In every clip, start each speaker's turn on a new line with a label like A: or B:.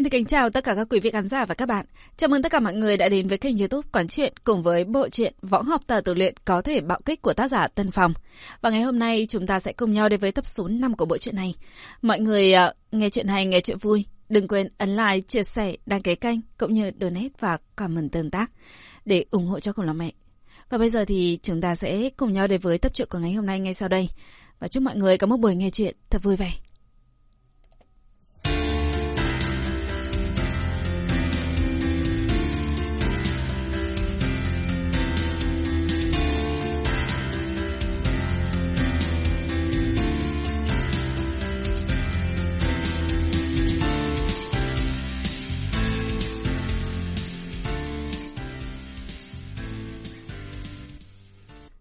A: Xin kính chào tất cả các quý vị khán giả và các bạn. Chào mừng tất cả mọi người đã đến với kênh youtube Quán Chuyện cùng với bộ truyện Võ học tờ tử luyện có thể bạo kích của tác giả Tân Phong. Và ngày hôm nay chúng ta sẽ cùng nhau đến với tập số 5 của bộ truyện này. Mọi người uh, nghe chuyện hay, nghe chuyện vui. Đừng quên ấn like, chia sẻ, đăng ký kênh cũng như donate và comment tương tác để ủng hộ cho cùng lòng mẹ. Và bây giờ thì chúng ta sẽ cùng nhau đến với tập truyện của ngày hôm nay ngay sau đây. Và chúc mọi người có một buổi nghe chuyện thật vui vẻ.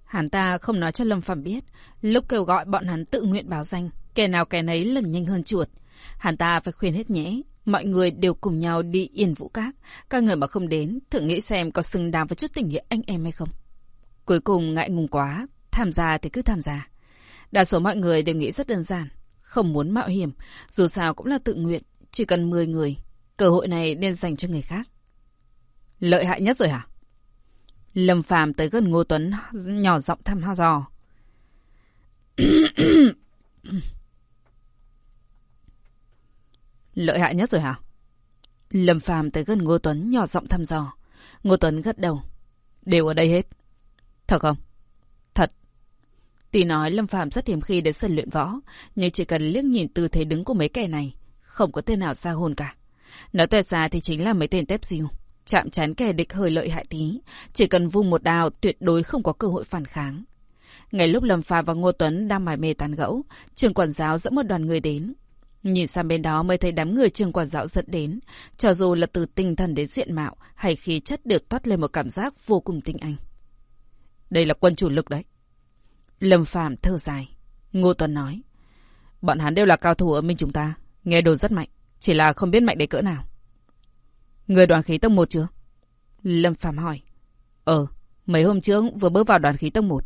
A: Hắn ta không nói cho Lâm Phạm biết, lúc kêu gọi bọn hắn tự nguyện báo danh, kẻ nào kẻ nấy lần nhanh hơn chuột. Hắn ta phải khuyên hết nhé, mọi người đều cùng nhau đi yên vũ các, các người mà không đến, thử nghĩ xem có xứng đáng với chút tình nghĩa anh em hay không. Cuối cùng ngại ngùng quá, tham gia thì cứ tham gia. Đa số mọi người đều nghĩ rất đơn giản, không muốn mạo hiểm, dù sao cũng là tự nguyện, chỉ cần 10 người, cơ hội này nên dành cho người khác. Lợi hại nhất rồi hả? Lâm Phàm tới gần Ngô Tuấn nhỏ giọng thăm ho dò. Lợi hại nhất rồi hả? Lâm Phàm tới gần Ngô Tuấn nhỏ giọng thăm dò. Ngô Tuấn gật đầu. Đều ở đây hết. Thật không? Thật. Tỷ nói Lâm Phàm rất hiếm khi đến sân luyện võ, nhưng chỉ cần liếc nhìn tư thế đứng của mấy kẻ này, không có tên nào xa hồn cả. Nói tuyệt ra thì chính là mấy tên tép diêu chạm chán kẻ địch hơi lợi hại tí. Chỉ cần vung một đào tuyệt đối không có cơ hội phản kháng. Ngay lúc Lâm Phàm và Ngô Tuấn đang mải mê tàn gẫu, trường quản giáo dẫn một đoàn người đến. Nhìn sang bên đó mới thấy đám người trường quản giáo dẫn đến, cho dù là từ tinh thần đến diện mạo hay khí chất đều toát lên một cảm giác vô cùng tinh anh. Đây là quân chủ lực đấy. Lâm Phàm thở dài. Ngô Tuấn nói. Bọn hắn đều là cao thủ ở bên chúng ta, nghe đồn rất mạnh, chỉ là không biết mạnh đến cỡ nào. Người đoàn khí tông 1 chưa? Lâm Phạm hỏi. Ờ, mấy hôm trước vừa bước vào đoàn khí tông 1.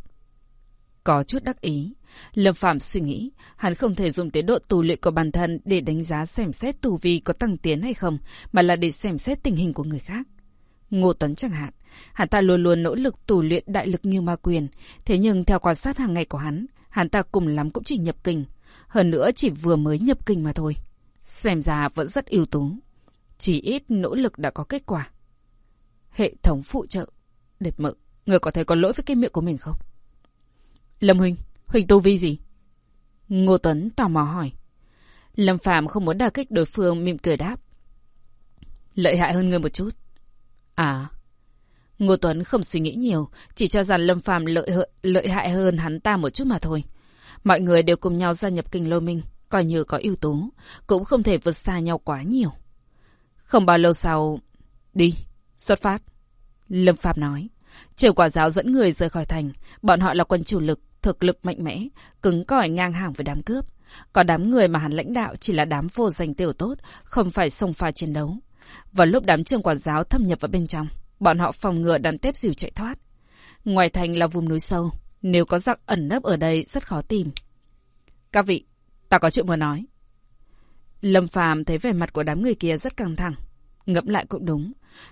A: Có chút đắc ý. Lâm Phạm suy nghĩ, hắn không thể dùng tiến độ tu luyện của bản thân để đánh giá xem xét tu vi có tăng tiến hay không, mà là để xem xét tình hình của người khác. Ngô Tuấn chẳng hạn, hắn ta luôn luôn nỗ lực tu luyện đại lực như ma quyền, thế nhưng theo quan sát hàng ngày của hắn, hắn ta cùng lắm cũng chỉ nhập kinh, hơn nữa chỉ vừa mới nhập kinh mà thôi. Xem ra vẫn rất ưu tú. Chỉ ít nỗ lực đã có kết quả. Hệ thống phụ trợ. Đẹp mự, người có thể có lỗi với cái miệng của mình không? Lâm Huynh, Huynh tu vi gì? Ngô Tuấn tò mò hỏi. Lâm Phạm không muốn đả kích đối phương mỉm cười đáp. Lợi hại hơn người một chút. À. Ngô Tuấn không suy nghĩ nhiều, chỉ cho rằng Lâm Phạm lợi, lợi hại hơn hắn ta một chút mà thôi. Mọi người đều cùng nhau gia nhập kinh lô minh, coi như có ưu tố, cũng không thể vượt xa nhau quá nhiều. Không bao lâu sau... Đi, xuất phát. Lâm Phạm nói. Triều quả giáo dẫn người rời khỏi thành. Bọn họ là quân chủ lực, thực lực mạnh mẽ, cứng cỏi ngang hàng với đám cướp. Còn đám người mà hắn lãnh đạo chỉ là đám vô danh tiểu tốt, không phải xông pha chiến đấu. Vào lúc đám trường quả giáo thâm nhập vào bên trong, bọn họ phòng ngừa đàn tép dìu chạy thoát. Ngoài thành là vùng núi sâu, nếu có giặc ẩn nấp ở đây rất khó tìm. Các vị, ta có chuyện muốn nói. Lâm Phàm thấy vẻ mặt của đám người kia rất căng thẳng. Ngẫm lại cũng đúng.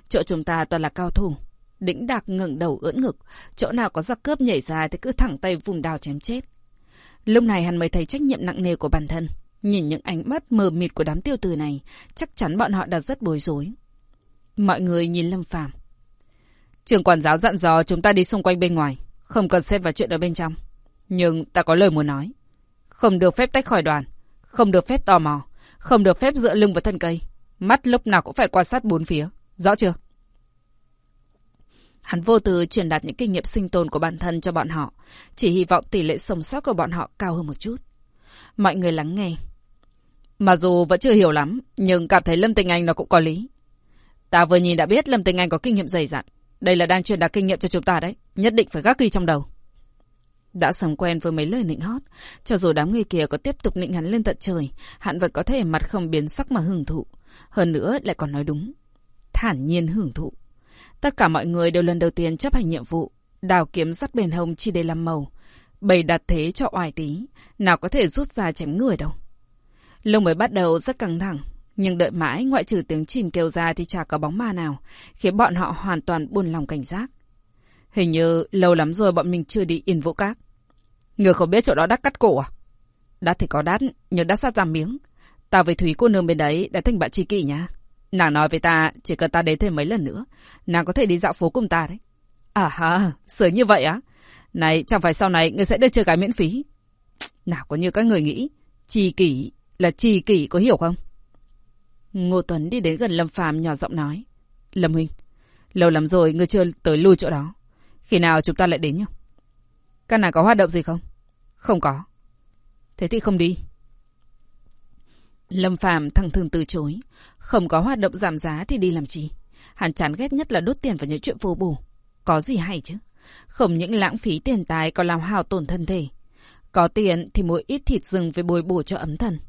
A: Chỗ chúng ta toàn là cao thủ. Đĩnh đạc ngẩng đầu ưỡn ngực. Chỗ nào có giặc cướp nhảy ra thì cứ thẳng tay vùng đào chém chết. Lúc này hắn mới thấy trách nhiệm nặng nề của bản thân. Nhìn những ánh mắt mờ mịt của đám tiêu tử này, chắc chắn bọn họ đã rất bối rối. Mọi người nhìn Lâm Phàm Trường quản giáo dặn dò chúng ta đi xung quanh bên ngoài, không cần xếp vào chuyện ở bên trong. Nhưng ta có lời muốn nói. Không được phép tách khỏi đoàn, không được phép tò mò, không được phép dựa lưng vào thân cây. Mắt lúc nào cũng phải quan sát bốn phía. Rõ chưa? Hắn vô tư truyền đạt những kinh nghiệm sinh tồn của bản thân cho bọn họ. Chỉ hy vọng tỷ lệ sống sót của bọn họ cao hơn một chút. Mọi người lắng nghe. Mặc dù vẫn chưa hiểu lắm, nhưng cảm thấy Lâm Tình Anh nó cũng có lý. Ta vừa nhìn đã biết Lâm Tình Anh có kinh nghiệm dày dặn. Đây là đang truyền đạt kinh nghiệm cho chúng ta đấy. Nhất định phải gác ghi trong đầu. Đã sống quen với mấy lời nịnh hót, cho dù đám người kia có tiếp tục nịnh hắn lên tận trời, hắn vẫn có thể mặt không biến sắc mà hưởng thụ. Hơn nữa lại còn nói đúng. Thản nhiên hưởng thụ. Tất cả mọi người đều lần đầu tiên chấp hành nhiệm vụ, đào kiếm sắt bền hồng chỉ để làm màu. Bày đặt thế cho oai tí, nào có thể rút ra chém người đâu. Lúc mới bắt đầu rất căng thẳng, Nhưng đợi mãi, ngoại trừ tiếng chìm kêu ra thì chả có bóng ma nào, khiến bọn họ hoàn toàn buồn lòng cảnh giác. Hình như lâu lắm rồi bọn mình chưa đi yên vũ các. Người không biết chỗ đó đắt cắt cổ à? Đắt thì có đắt, nhưng đắt sát giảm miếng. Ta với Thúy cô nương bên đấy đã thành bạn tri kỷ nha. Nàng nói với ta, chỉ cần ta đến thêm mấy lần nữa, nàng có thể đi dạo phố cùng ta đấy. À ha, sớm như vậy á? Này, chẳng phải sau này người sẽ được chơi cái miễn phí. Nào có như các người nghĩ, tri kỷ là tri kỷ có hiểu không? Ngô Tuấn đi đến gần Lâm Phàm nhỏ giọng nói. Lâm Huynh, lâu lắm rồi người chưa tới lui chỗ đó. Khi nào chúng ta lại đến nhau? Các nàng có hoạt động gì không? Không có. Thế thì không đi. Lâm Phàm thẳng thừng từ chối. Không có hoạt động giảm giá thì đi làm chi? Hắn chán ghét nhất là đốt tiền vào những chuyện vô bổ. Có gì hay chứ? Không những lãng phí tiền tài còn làm hao tổn thân thể. Có tiền thì mua ít thịt rừng với bồi bổ cho ấm thần.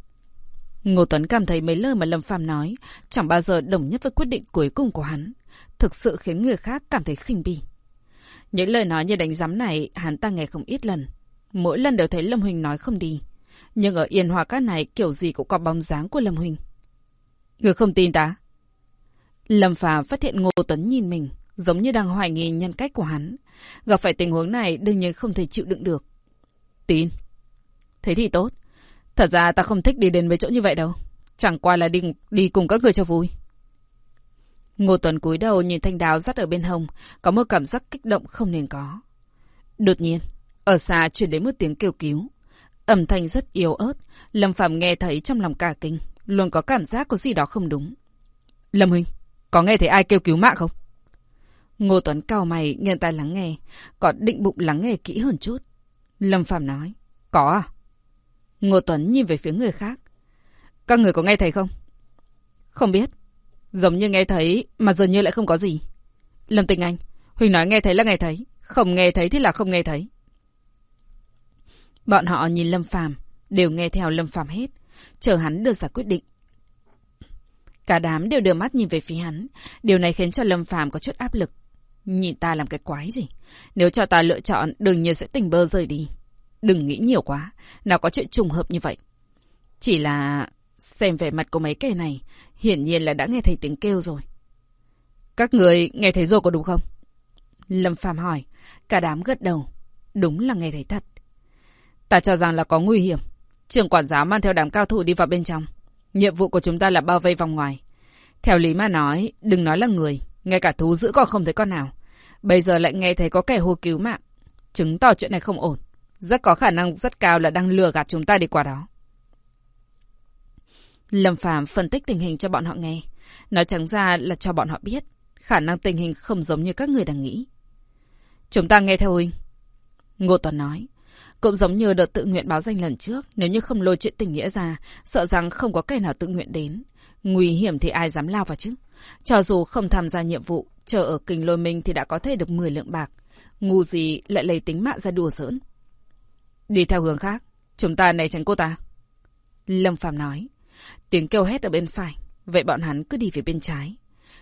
A: Ngô Tuấn cảm thấy mấy lời mà Lâm Phàm nói, chẳng bao giờ đồng nhất với quyết định cuối cùng của hắn. Thực sự khiến người khác cảm thấy khinh bỉ. Những lời nói như đánh giám này hắn ta nghe không ít lần. Mỗi lần đều thấy Lâm Huỳnh nói không đi. Nhưng ở Yên Hòa Cát này kiểu gì cũng có bóng dáng của Lâm Huỳnh. Người không tin ta? Lâm Phàm phát hiện Ngô Tuấn nhìn mình, giống như đang hoài nghi nhân cách của hắn. Gặp phải tình huống này đương nhiên không thể chịu đựng được. Tin. Thế thì tốt. Thật ra ta không thích đi đến mấy chỗ như vậy đâu. Chẳng qua là đi, đi cùng các người cho vui. Ngô Tuấn cúi đầu nhìn thanh đào dắt ở bên hông, có một cảm giác kích động không nên có. Đột nhiên, ở xa truyền đến một tiếng kêu cứu. Âm thanh rất yếu ớt, Lâm Phạm nghe thấy trong lòng cả kinh, luôn có cảm giác có gì đó không đúng. Lâm Huynh, có nghe thấy ai kêu cứu mạng không? Ngô Tuấn cao mày, nghiêng tai lắng nghe, còn định bụng lắng nghe kỹ hơn chút. Lâm Phạm nói, có à? Ngô Tuấn nhìn về phía người khác. Các người có nghe thấy không? Không biết. Giống như nghe thấy, mà dường như lại không có gì. Lâm Tình Anh, Huỳnh nói nghe thấy là nghe thấy, không nghe thấy thì là không nghe thấy. Bọn họ nhìn Lâm Phàm đều nghe theo Lâm Phàm hết, chờ hắn đưa ra quyết định. Cả đám đều đưa mắt nhìn về phía hắn, điều này khiến cho Lâm Phàm có chút áp lực. Nhìn ta làm cái quái gì? Nếu cho ta lựa chọn, đương nhiên sẽ tình bơ rời đi. Đừng nghĩ nhiều quá, nào có chuyện trùng hợp như vậy. Chỉ là xem vẻ mặt của mấy kẻ này, hiển nhiên là đã nghe thấy tiếng kêu rồi. Các người nghe thấy rồi có đúng không? Lâm Phàm hỏi, cả đám gật đầu. Đúng là nghe thấy thật. Ta cho rằng là có nguy hiểm. Trường quản giáo mang theo đám cao thủ đi vào bên trong. Nhiệm vụ của chúng ta là bao vây vòng ngoài. Theo lý mà nói, đừng nói là người, ngay cả thú dữ còn không thấy con nào. Bây giờ lại nghe thấy có kẻ hô cứu mạng. Chứng tỏ chuyện này không ổn. Rất có khả năng rất cao là đang lừa gạt chúng ta đi qua đó. Lâm Phàm phân tích tình hình cho bọn họ nghe. Nói trắng ra là cho bọn họ biết. Khả năng tình hình không giống như các người đang nghĩ. Chúng ta nghe theo huynh. Ngô Toàn nói. Cũng giống như đợt tự nguyện báo danh lần trước. Nếu như không lôi chuyện tình nghĩa ra, sợ rằng không có kẻ nào tự nguyện đến. Nguy hiểm thì ai dám lao vào chứ. Cho dù không tham gia nhiệm vụ, chờ ở kinh lôi minh thì đã có thể được 10 lượng bạc. Ngu gì lại lấy tính mạng ra đùa giỡn. Đi theo hướng khác, chúng ta né tránh cô ta. Lâm Phạm nói. Tiếng kêu hét ở bên phải, vậy bọn hắn cứ đi về bên trái.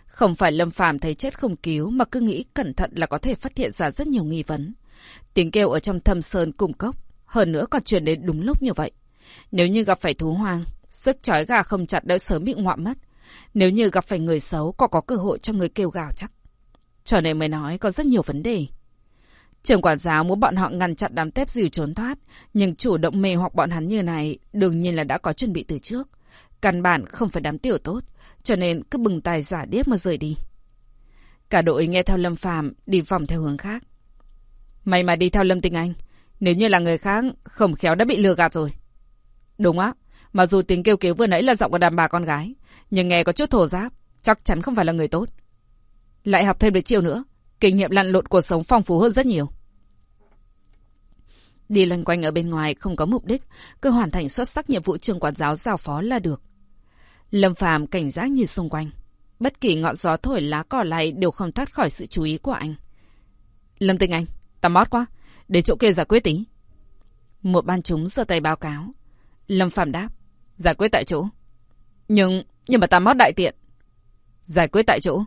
A: Không phải Lâm Phàm thấy chết không cứu mà cứ nghĩ cẩn thận là có thể phát hiện ra rất nhiều nghi vấn. Tiếng kêu ở trong thâm sơn cung cốc, hơn nữa còn truyền đến đúng lúc như vậy. Nếu như gặp phải thú hoang, sức chói gà không chặt đã sớm bị ngoạm mất. Nếu như gặp phải người xấu, có có cơ hội cho người kêu gào chắc. Cho nên mới nói có rất nhiều vấn đề. Trường quản giáo muốn bọn họ ngăn chặn đám tép dìu trốn thoát, nhưng chủ động mê hoặc bọn hắn như này đương nhiên là đã có chuẩn bị từ trước. Căn bản không phải đám tiểu tốt, cho nên cứ bừng tài giả điếc mà rời đi. Cả đội nghe theo Lâm Phàm đi vòng theo hướng khác. May mà đi theo Lâm Tinh Anh, nếu như là người khác, không khéo đã bị lừa gạt rồi. Đúng á, mặc dù tiếng kêu cứu vừa nãy là giọng của đàn bà con gái, nhưng nghe có chút thổ giáp, chắc chắn không phải là người tốt. Lại học thêm được chiều nữa, kinh nghiệm lăn lộn cuộc sống phong phú hơn rất nhiều. Đi loanh quanh ở bên ngoài không có mục đích, cứ hoàn thành xuất sắc nhiệm vụ trường quản giáo giao phó là được. Lâm Phàm cảnh giác nhìn xung quanh. Bất kỳ ngọn gió thổi lá cỏ lại đều không thoát khỏi sự chú ý của anh. Lâm Tinh Anh, tắm mót quá, để chỗ kia giải quyết tí. Một ban chúng giơ tay báo cáo. Lâm Phàm đáp, giải quyết tại chỗ. Nhưng, nhưng mà tắm mót đại tiện. Giải quyết tại chỗ.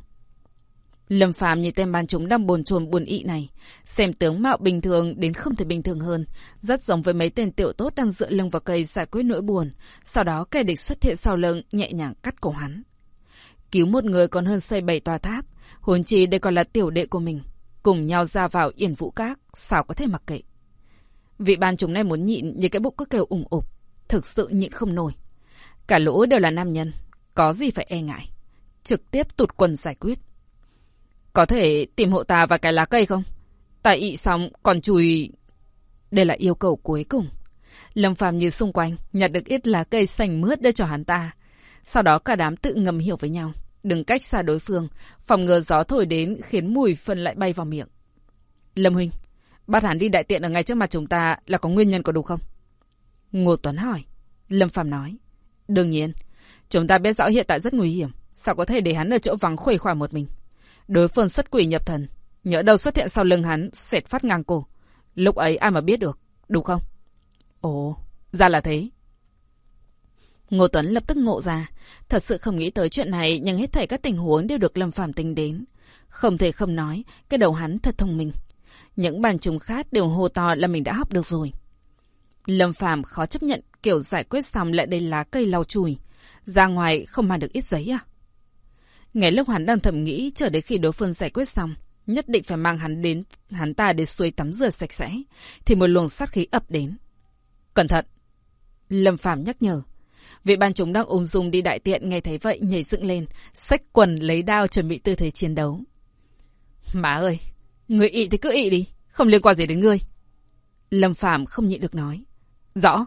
A: Lâm Phàm nhìn tên ban chúng đang bồn chồn buồn ị này, xem tướng mạo bình thường đến không thể bình thường hơn, rất giống với mấy tên tiểu tốt đang dựa lưng vào cây giải quyết nỗi buồn, sau đó kẻ địch xuất hiện sau lưng nhẹ nhàng cắt cổ hắn. Cứu một người còn hơn xây bảy tòa tháp, huống chi đây còn là tiểu đệ của mình, cùng nhau ra vào yển vũ các, sao có thể mặc kệ. Vị ban chúng này muốn nhịn như cái bụng cứ kêu ủng ục, thực sự nhịn không nổi. Cả lũ đều là nam nhân, có gì phải e ngại. Trực tiếp tụt quần giải quyết. Có thể tìm hộ ta và cái lá cây không? Ta ị xong còn chùi... Đây là yêu cầu cuối cùng. Lâm Phàm như xung quanh, nhặt được ít lá cây xanh mướt đưa cho hắn ta. Sau đó cả đám tự ngầm hiểu với nhau. Đừng cách xa đối phương, phòng ngừa gió thổi đến khiến mùi phân lại bay vào miệng. Lâm Huynh, bắt hắn đi đại tiện ở ngay trước mặt chúng ta là có nguyên nhân có đủ không? Ngô Tuấn hỏi. Lâm Phàm nói. Đương nhiên, chúng ta biết rõ hiện tại rất nguy hiểm. Sao có thể để hắn ở chỗ vắng khuây khỏa một mình? Đối phương xuất quỷ nhập thần. nhỡ đâu xuất hiện sau lưng hắn, xẹt phát ngang cổ. Lúc ấy ai mà biết được, đúng không? Ồ, ra là thế. Ngô Tuấn lập tức ngộ ra. Thật sự không nghĩ tới chuyện này, nhưng hết thảy các tình huống đều được Lâm Phàm tính đến. Không thể không nói, cái đầu hắn thật thông minh. Những bàn trùng khác đều hô to là mình đã học được rồi. Lâm Phàm khó chấp nhận kiểu giải quyết xong lại đây lá cây lau chùi. Ra ngoài không mang được ít giấy à? Ngay lúc hắn đang thầm nghĩ chờ đến khi đối phương giải quyết xong, nhất định phải mang hắn đến hắn ta để suối tắm rửa sạch sẽ, thì một luồng sát khí ập đến. Cẩn thận! Lâm Phạm nhắc nhở. Vị ban chúng đang ung dung đi đại tiện nghe thấy vậy nhảy dựng lên, xách quần lấy đao chuẩn bị tư thế chiến đấu. Má ơi! Người ị thì cứ ị đi, không liên quan gì đến ngươi. Lâm Phạm không nhịn được nói. Rõ.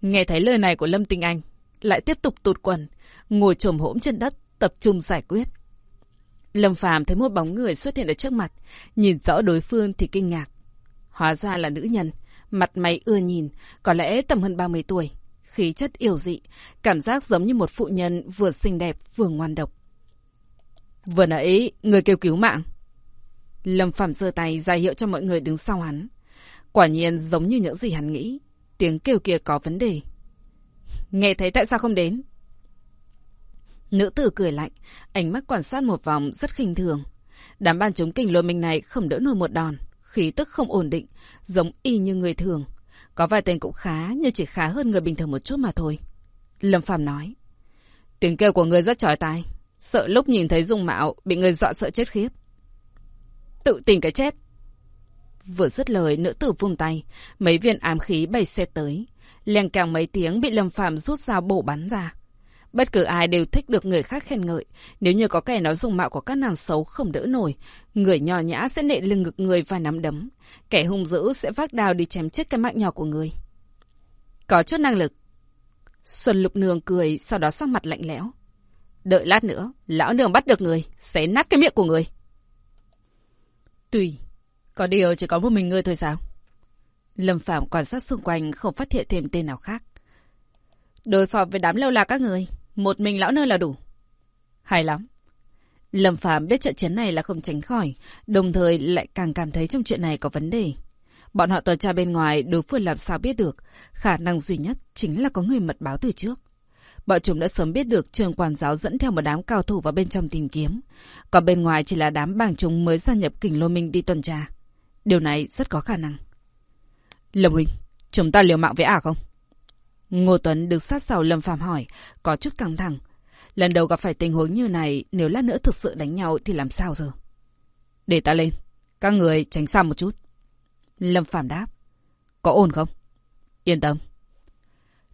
A: Nghe thấy lời này của Lâm Tinh Anh, lại tiếp tục tụt quần, ngồi trồm hỗn trên đất, tập trung giải quyết. Lâm Phàm thấy một bóng người xuất hiện ở trước mặt, nhìn rõ đối phương thì kinh ngạc. Hóa ra là nữ nhân, mặt mày ưa nhìn, có lẽ tầm hơn 30 tuổi, khí chất yêu dị, cảm giác giống như một phụ nhân vừa xinh đẹp vừa ngoan độc. Vừa nãy, người kêu cứu mạng. Lâm Phàm giơ tay ra hiệu cho mọi người đứng sau hắn. Quả nhiên giống như những gì hắn nghĩ, tiếng kêu kia có vấn đề. Nghe thấy tại sao không đến? Nữ tử cười lạnh, ánh mắt quan sát một vòng rất khinh thường. Đám ban chống kình lôi minh này không đỡ nổi một đòn, khí tức không ổn định, giống y như người thường. Có vài tên cũng khá, nhưng chỉ khá hơn người bình thường một chút mà thôi. Lâm Phàm nói. Tiếng kêu của người rất trói tai, sợ lúc nhìn thấy dung mạo bị người dọa sợ chết khiếp. Tự tìm cái chết. Vừa dứt lời, nữ tử vung tay, mấy viên ám khí bay xe tới. Lèng càng mấy tiếng bị Lâm Phàm rút dao bổ bắn ra. Bất cứ ai đều thích được người khác khen ngợi. Nếu như có kẻ nói dùng mạo của các nàng xấu không đỡ nổi, người nhỏ nhã sẽ nệ lưng ngực người và nắm đấm. Kẻ hung dữ sẽ vác đao đi chém chết cái mạng nhỏ của người. Có chút năng lực. Xuân lục nương cười, sau đó sắc mặt lạnh lẽo. Đợi lát nữa, lão nương bắt được người, xé nát cái miệng của người. Tùy, có điều chỉ có một mình ngươi thôi sao? Lâm Phạm quan sát xung quanh không phát hiện thêm tên nào khác. Đối phó với đám lâu la các người, một mình lão nơi là đủ. Hay lắm. Lâm Phạm biết trận chiến này là không tránh khỏi, đồng thời lại càng cảm thấy trong chuyện này có vấn đề. Bọn họ tuần tra bên ngoài đối phương làm sao biết được, khả năng duy nhất chính là có người mật báo từ trước. Bọn chúng đã sớm biết được trường quản giáo dẫn theo một đám cao thủ vào bên trong tìm kiếm. Còn bên ngoài chỉ là đám bàng chúng mới gia nhập kình lô minh đi tuần tra. Điều này rất có khả năng. Lâm Huynh, chúng ta liều mạng với ả không? Ngô Tuấn được sát sau Lâm Phạm hỏi, có chút căng thẳng. Lần đầu gặp phải tình huống như này, nếu lát nữa thực sự đánh nhau thì làm sao giờ? Để ta lên, các người tránh xa một chút. Lâm Phạm đáp. Có ổn không? Yên tâm.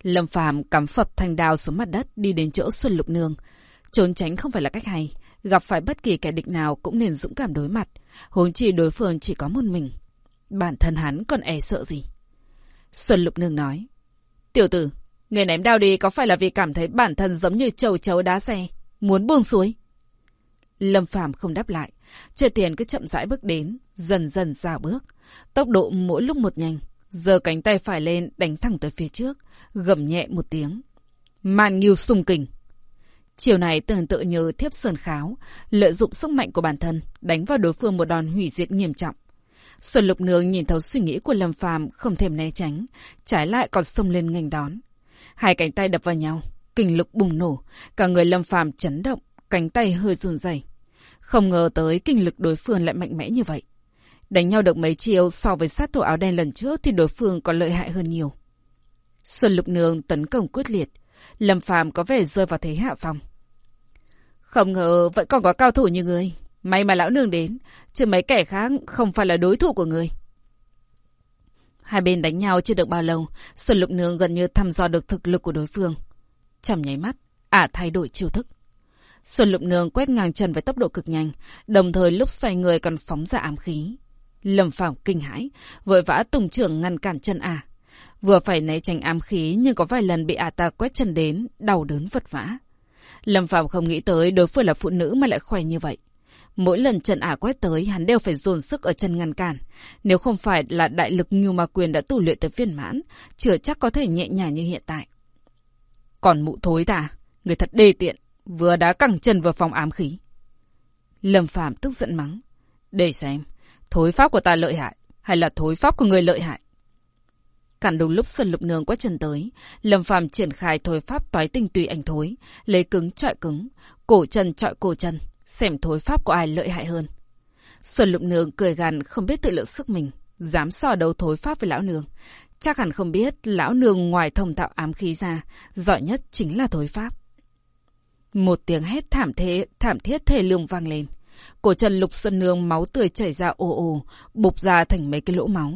A: Lâm Phạm cắm phập thanh đao xuống mặt đất đi đến chỗ Xuân Lục Nương. Trốn tránh không phải là cách hay. Gặp phải bất kỳ kẻ địch nào cũng nên dũng cảm đối mặt. Huống chi đối phương chỉ có một mình. Bản thân hắn còn e sợ gì? Xuân Lục Nương nói. Tiểu tử, người ném đao đi có phải là vì cảm thấy bản thân giống như trầu chấu đá xe, muốn buông suối? Lâm Phàm không đáp lại, chơi tiền cứ chậm rãi bước đến, dần dần ra bước. Tốc độ mỗi lúc một nhanh, giơ cánh tay phải lên đánh thẳng tới phía trước, gầm nhẹ một tiếng. màn nghiêu sung kình. Chiều này tưởng tự như thiếp sơn kháo, lợi dụng sức mạnh của bản thân, đánh vào đối phương một đòn hủy diệt nghiêm trọng. Xuân Lục Nương nhìn thấu suy nghĩ của Lâm Phàm không thèm né tránh, trái lại còn xông lên nghênh đón. Hai cánh tay đập vào nhau, kinh lực bùng nổ, cả người Lâm Phàm chấn động, cánh tay hơi run rẩy. Không ngờ tới kinh lực đối phương lại mạnh mẽ như vậy. Đánh nhau được mấy chiêu so với sát thủ áo đen lần trước thì đối phương còn lợi hại hơn nhiều. Xuân Lục Nương tấn công quyết liệt. Lâm Phàm có vẻ rơi vào thế hạ phòng. Không ngờ vẫn còn có cao thủ như người. May mà lão nương đến, chứ mấy kẻ khác không phải là đối thủ của người. Hai bên đánh nhau chưa được bao lâu, Xuân Lục Nương gần như thăm dò được thực lực của đối phương. Trong nháy mắt, ả thay đổi chiêu thức. Xuân Lục Nương quét ngang chân với tốc độ cực nhanh, đồng thời lúc xoay người còn phóng ra ám khí. Lâm Phàm kinh hãi, vội vã tùng trưởng ngăn cản chân ả. Vừa phải né tránh ám khí nhưng có vài lần bị ả ta quét chân đến, đau đớn vật vã. Lâm Phạm không nghĩ tới đối phương là phụ nữ mà lại khỏe như vậy. Mỗi lần trận ả quét tới, hắn đều phải dồn sức ở chân ngăn cản. Nếu không phải là đại lực như ma quyền đã tu luyện tới viên mãn, chưa chắc có thể nhẹ nhàng như hiện tại. Còn mụ thối ta, người thật đê tiện, vừa đá cẳng chân vào phòng ám khí. Lâm Phàm tức giận mắng. Để xem, thối pháp của ta lợi hại, hay là thối pháp của người lợi hại? Cản đúng lúc Xuân Lục Nương quét chân tới, Lâm Phàm triển khai thối pháp toái tinh tùy ảnh thối, lấy cứng trọi cứng, cổ chân trọi cổ chân, xem thối pháp của ai lợi hại hơn. Xuân Lục Nương cười gằn không biết tự lượng sức mình, dám so đấu thối pháp với lão nương. Chắc hẳn không biết lão nương ngoài thông tạo ám khí ra, giỏi nhất chính là thối pháp. Một tiếng hét thảm thế, thảm thiết thề lương vang lên. Cổ chân Lục Xuân Nương máu tươi chảy ra ồ ồ, bục ra thành mấy cái lỗ máu.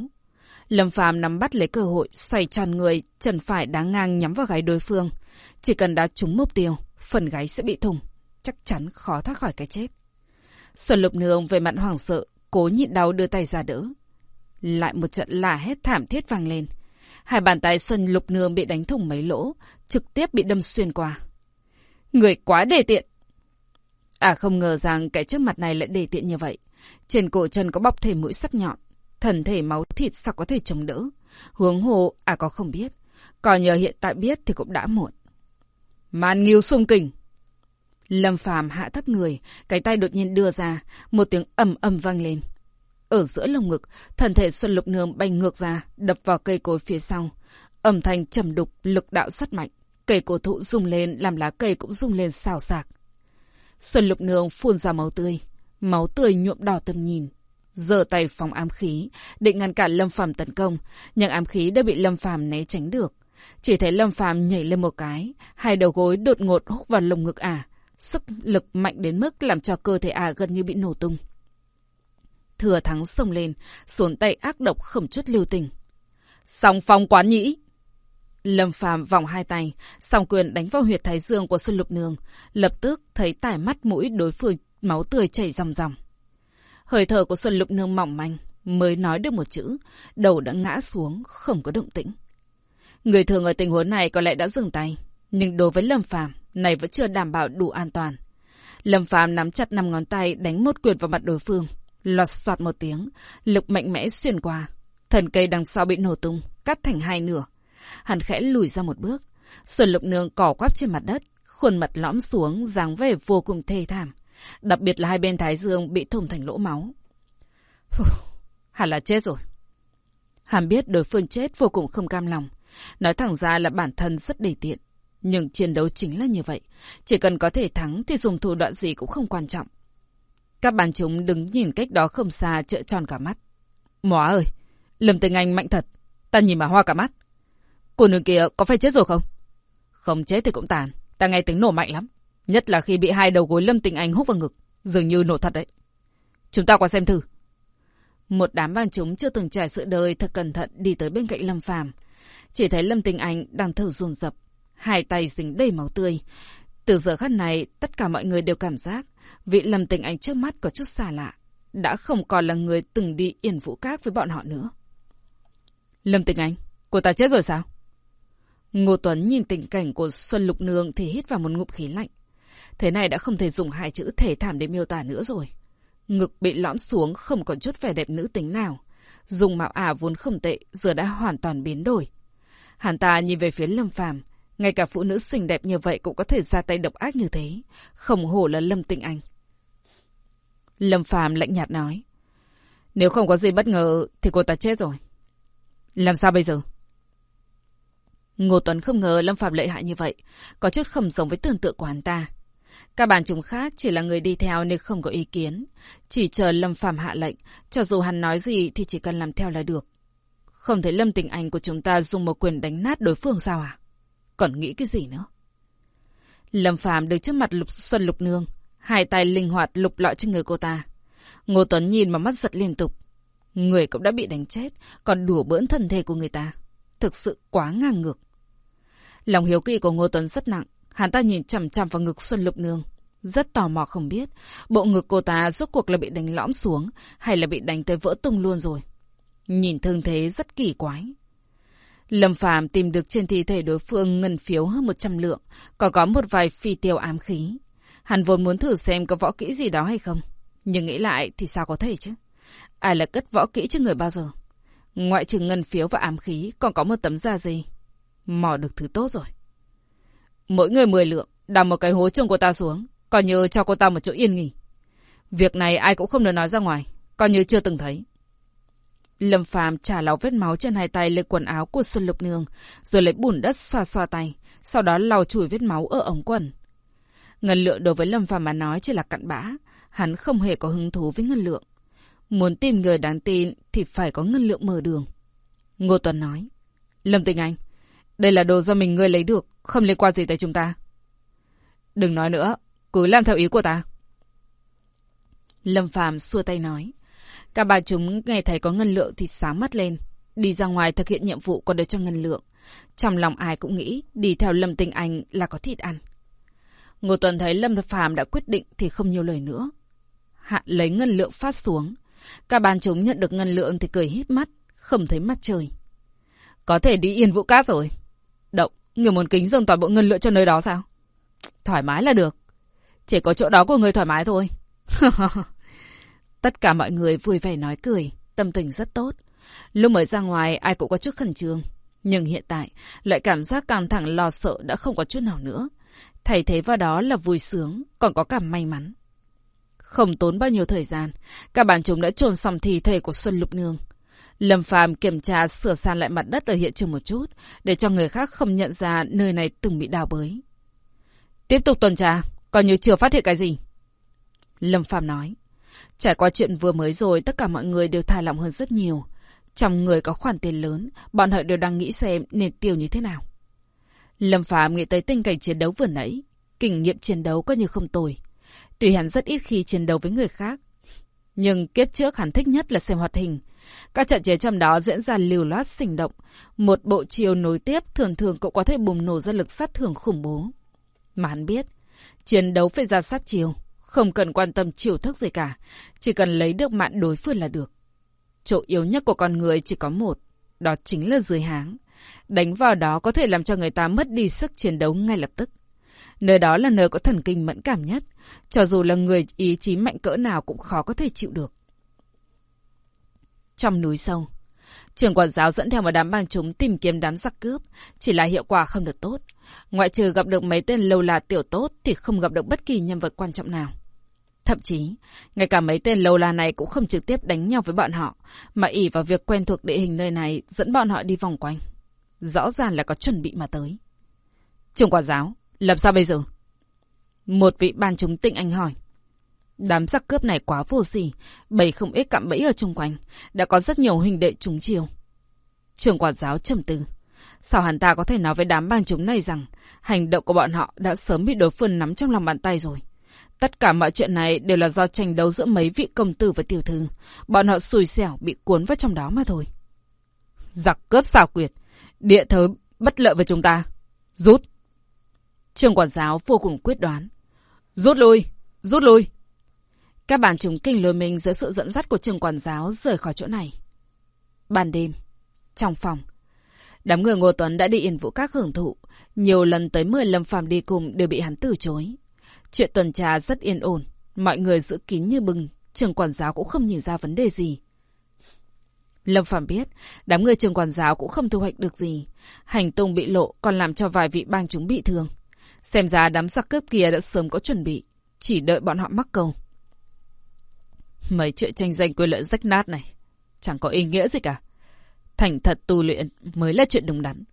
A: Lâm Phàm nắm bắt lấy cơ hội, xoay tròn người, chân phải đá ngang nhắm vào gáy đối phương. Chỉ cần đá trúng mục tiêu, phần gáy sẽ bị thủng, chắc chắn khó thoát khỏi cái chết. Xuân Lục Nương về mặt hoảng sợ, cố nhịn đau đưa tay ra đỡ. Lại một trận là hét thảm thiết vang lên. Hai bàn tay Xuân Lục Nương bị đánh thủng mấy lỗ, trực tiếp bị đâm xuyên qua. Người quá đề tiện! À không ngờ rằng cái trước mặt này lại đề tiện như vậy. Trên cổ chân có bọc thể mũi sắc nhọn. Thần thể máu thịt sao có thể chống đỡ? Hướng hồ, à có không biết. Còn nhờ hiện tại biết thì cũng đã muộn. Man nghiêu sung kình. Lâm phàm hạ thấp người, cái tay đột nhiên đưa ra, một tiếng ầm ầm vang lên. Ở giữa lồng ngực, thần thể Xuân Lục Nương bay ngược ra, đập vào cây cối phía sau. Âm thanh trầm đục, lực đạo rất mạnh. Cây cổ thụ rung lên, làm lá cây cũng rung lên xào xạc. Xuân Lục Nương phun ra máu tươi. Máu tươi nhuộm đỏ tầm nhìn giơ tay phóng ám khí, định ngăn cản Lâm Phàm tấn công, nhưng ám khí đã bị Lâm Phàm né tránh được. Chỉ thấy Lâm Phàm nhảy lên một cái, hai đầu gối đột ngột húc vào lồng ngực ả, sức lực mạnh đến mức làm cho cơ thể ả gần như bị nổ tung. Thừa thắng xông lên, xuống tay ác độc không chút lưu tình. Song phong quán nhĩ! Lâm Phàm vòng hai tay, song quyền đánh vào huyệt thái dương của Xuân Lục Nương, lập tức thấy tải mắt mũi đối phương máu tươi chảy ròng ròng. Hơi thở của Xuân Lục Nương mỏng manh, mới nói được một chữ, đầu đã ngã xuống, không có động tĩnh. Người thường ở tình huống này có lẽ đã dừng tay, nhưng đối với Lâm Phàm này vẫn chưa đảm bảo đủ an toàn. Lâm Phàm nắm chặt năm ngón tay đánh một quyền vào mặt đối phương, loạt soạt một tiếng, lực mạnh mẽ xuyên qua. Thần cây đằng sau bị nổ tung, cắt thành hai nửa. Hắn khẽ lùi ra một bước, Xuân Lục Nương cỏ quắp trên mặt đất, khuôn mặt lõm xuống, dáng vẻ vô cùng thê thảm. Đặc biệt là hai bên thái dương bị thủng thành lỗ máu. Phù, hẳn là chết rồi. Hàm biết đối phương chết vô cùng không cam lòng. Nói thẳng ra là bản thân rất đầy tiện. Nhưng chiến đấu chính là như vậy. Chỉ cần có thể thắng thì dùng thủ đoạn gì cũng không quan trọng. Các bàn chúng đứng nhìn cách đó không xa trợ tròn cả mắt. Móa ơi! Lâm Tình Anh mạnh thật. Ta nhìn mà hoa cả mắt. Cô nương kia có phải chết rồi không? Không chết thì cũng tàn. Ta nghe tiếng nổ mạnh lắm. Nhất là khi bị hai đầu gối Lâm Tình Anh hút vào ngực. Dường như nổ thật đấy. Chúng ta qua xem thử. Một đám bạn chúng chưa từng trải sự đời thật cẩn thận đi tới bên cạnh Lâm Phàm Chỉ thấy Lâm Tình Anh đang thở dồn dập. Hai tay dính đầy máu tươi. Từ giờ khắc này, tất cả mọi người đều cảm giác vị Lâm Tình Anh trước mắt có chút xa lạ. Đã không còn là người từng đi yên vũ các với bọn họ nữa. Lâm Tình Anh, cô ta chết rồi sao? Ngô Tuấn nhìn tình cảnh của Xuân Lục Nương thì hít vào một ngụm khí lạnh. Thế này đã không thể dùng hai chữ thể thảm để miêu tả nữa rồi. Ngực bị lõm xuống không còn chút vẻ đẹp nữ tính nào. Dùng mạo ả vốn không tệ, giờ đã hoàn toàn biến đổi. hắn ta nhìn về phía Lâm Phàm, ngay cả phụ nữ xinh đẹp như vậy cũng có thể ra tay độc ác như thế. Không hổ là Lâm Tịnh Anh. Lâm Phàm lạnh nhạt nói. Nếu không có gì bất ngờ thì cô ta chết rồi. Làm sao bây giờ? Ngô Tuấn không ngờ Lâm Phạm lợi hại như vậy, có chút không giống với tưởng tượng của hắn ta. Các bạn chúng khác chỉ là người đi theo nên không có ý kiến. Chỉ chờ Lâm Phạm hạ lệnh, cho dù hắn nói gì thì chỉ cần làm theo là được. Không thấy Lâm Tình Anh của chúng ta dùng một quyền đánh nát đối phương sao à? Còn nghĩ cái gì nữa? Lâm Phàm đứng trước mặt Lục Xuân Lục Nương, hai tay linh hoạt lục lọi trên người cô ta. Ngô Tuấn nhìn mà mắt giật liên tục. Người cũng đã bị đánh chết, còn đùa bỡn thân thể của người ta. Thực sự quá ngang ngược. Lòng hiếu kỳ của Ngô Tuấn rất nặng. Hắn ta nhìn chằm chằm vào ngực Xuân Lục Nương. Rất tò mò không biết, bộ ngực cô ta rốt cuộc là bị đánh lõm xuống, hay là bị đánh tới vỡ tung luôn rồi. Nhìn thương thế rất kỳ quái. Lâm Phàm tìm được trên thi thể đối phương ngân phiếu hơn 100 lượng, còn có một vài phi tiêu ám khí. Hắn vốn muốn thử xem có võ kỹ gì đó hay không, nhưng nghĩ lại thì sao có thể chứ? Ai là cất võ kỹ cho người bao giờ? Ngoại trừ ngân phiếu và ám khí, còn có một tấm da gì? Mò được thứ tốt rồi. Mỗi người 10 lượng, đào một cái hố chung cô ta xuống, còn như cho cô ta một chỗ yên nghỉ. Việc này ai cũng không được nói ra ngoài, coi như chưa từng thấy. Lâm Phàm trả lau vết máu trên hai tay lên quần áo của Xuân Lục Nương, rồi lấy bùn đất xoa xoa tay, sau đó lau chùi vết máu ở ống quần. Ngân lượng đối với Lâm Phàm mà nói chỉ là cặn bã, hắn không hề có hứng thú với ngân lượng. Muốn tìm người đáng tin thì phải có ngân lượng mở đường. Ngô Tuấn nói, Lâm Tình Anh, đây là đồ do mình ngươi lấy được, không liên quan gì tới chúng ta. Đừng nói nữa, cứ làm theo ý của ta. Lâm Phàm xua tay nói. Cả bà chúng nghe thấy có ngân lượng thì sáng mắt lên. Đi ra ngoài thực hiện nhiệm vụ còn được cho ngân lượng. Trong lòng ai cũng nghĩ đi theo Lâm Tinh Anh là có thịt ăn. Ngô Tuần thấy Lâm Phàm đã quyết định thì không nhiều lời nữa. Hạ lấy ngân lượng phát xuống. Cả bàn chúng nhận được ngân lượng thì cười hít mắt, không thấy mắt trời. Có thể đi yên vũ cát rồi. Động, người muốn kính dâng toàn bộ ngân lượng cho nơi đó sao? Thoải mái là được. Chỉ có chỗ đó của người thoải mái thôi. Tất cả mọi người vui vẻ nói cười, tâm tình rất tốt. Lúc mới ra ngoài ai cũng có chút khẩn trương. Nhưng hiện tại, loại cảm giác căng thẳng lo sợ đã không có chút nào nữa. Thay thế vào đó là vui sướng, còn có cảm may mắn. Không tốn bao nhiêu thời gian, các bạn chúng đã trồn xong thi thể của Xuân Lục Nương. Lâm Phàm kiểm tra sửa san lại mặt đất ở hiện trường một chút, để cho người khác không nhận ra nơi này từng bị đào bới. Tiếp tục tuần tra, coi như chưa phát hiện cái gì. Lâm Phàm nói. Trải qua chuyện vừa mới rồi, tất cả mọi người đều thả lỏng hơn rất nhiều. Trong người có khoản tiền lớn, bọn họ đều đang nghĩ xem nên tiêu như thế nào. Lâm Phàm nghĩ tới tình cảnh chiến đấu vừa nãy. Kinh nghiệm chiến đấu coi như không tồi. Tuy hắn rất ít khi chiến đấu với người khác. Nhưng kiếp trước hắn thích nhất là xem hoạt hình. Các trận chiến trong đó diễn ra liều loát sinh động. Một bộ chiều nối tiếp thường thường cũng có thể bùng nổ ra lực sát thường khủng bố. Mà hắn biết, chiến đấu phải ra sát chiều. Không cần quan tâm chiều thức gì cả. Chỉ cần lấy được mạng đối phương là được. Chỗ yếu nhất của con người chỉ có một. Đó chính là dưới háng. Đánh vào đó có thể làm cho người ta mất đi sức chiến đấu ngay lập tức. Nơi đó là nơi có thần kinh mẫn cảm nhất. Cho dù là người ý chí mạnh cỡ nào cũng khó có thể chịu được. Trong núi sâu, trường quản giáo dẫn theo một đám bang chúng tìm kiếm đám giặc cướp, chỉ là hiệu quả không được tốt. Ngoại trừ gặp được mấy tên lâu là tiểu tốt thì không gặp được bất kỳ nhân vật quan trọng nào. Thậm chí, ngay cả mấy tên lâu la này cũng không trực tiếp đánh nhau với bọn họ, mà ỉ vào việc quen thuộc địa hình nơi này dẫn bọn họ đi vòng quanh. Rõ ràng là có chuẩn bị mà tới. Trường quản giáo, làm sao bây giờ? Một vị ban chúng tinh anh hỏi. Đám giặc cướp này quá vô sỉ, bầy không ít cạm bẫy ở chung quanh, đã có rất nhiều huynh đệ trúng chiều. Trường quản giáo trầm tư. Sao hắn ta có thể nói với đám bang chúng này rằng hành động của bọn họ đã sớm bị đối phương nắm trong lòng bàn tay rồi? Tất cả mọi chuyện này đều là do tranh đấu giữa mấy vị công tử và tiểu thư. Bọn họ xui xẻo bị cuốn vào trong đó mà thôi. Giặc cướp xảo quyệt. Địa thớ bất lợi với chúng ta. Rút. Trường quản giáo vô cùng quyết đoán. Rút lui! Rút lui! Các bạn chúng kinh lôi mình dưới sự dẫn dắt của trường quản giáo rời khỏi chỗ này. Ban đêm, trong phòng, đám người Ngô Tuấn đã đi yên vũ các hưởng thụ. Nhiều lần tới 10 lâm phàm đi cùng đều bị hắn từ chối. Chuyện tuần tra rất yên ổn, mọi người giữ kín như bừng, trường quản giáo cũng không nhìn ra vấn đề gì. Lâm Phạm biết, đám người trường quản giáo cũng không thu hoạch được gì. Hành tung bị lộ còn làm cho vài vị bang chúng bị thương. Xem ra đám giặc cướp kia đã sớm có chuẩn bị, chỉ đợi bọn họ mắc câu. Mấy chuyện tranh giành quyền lợi rách nát này, chẳng có ý nghĩa gì cả. Thành thật tu luyện mới là chuyện đúng đắn.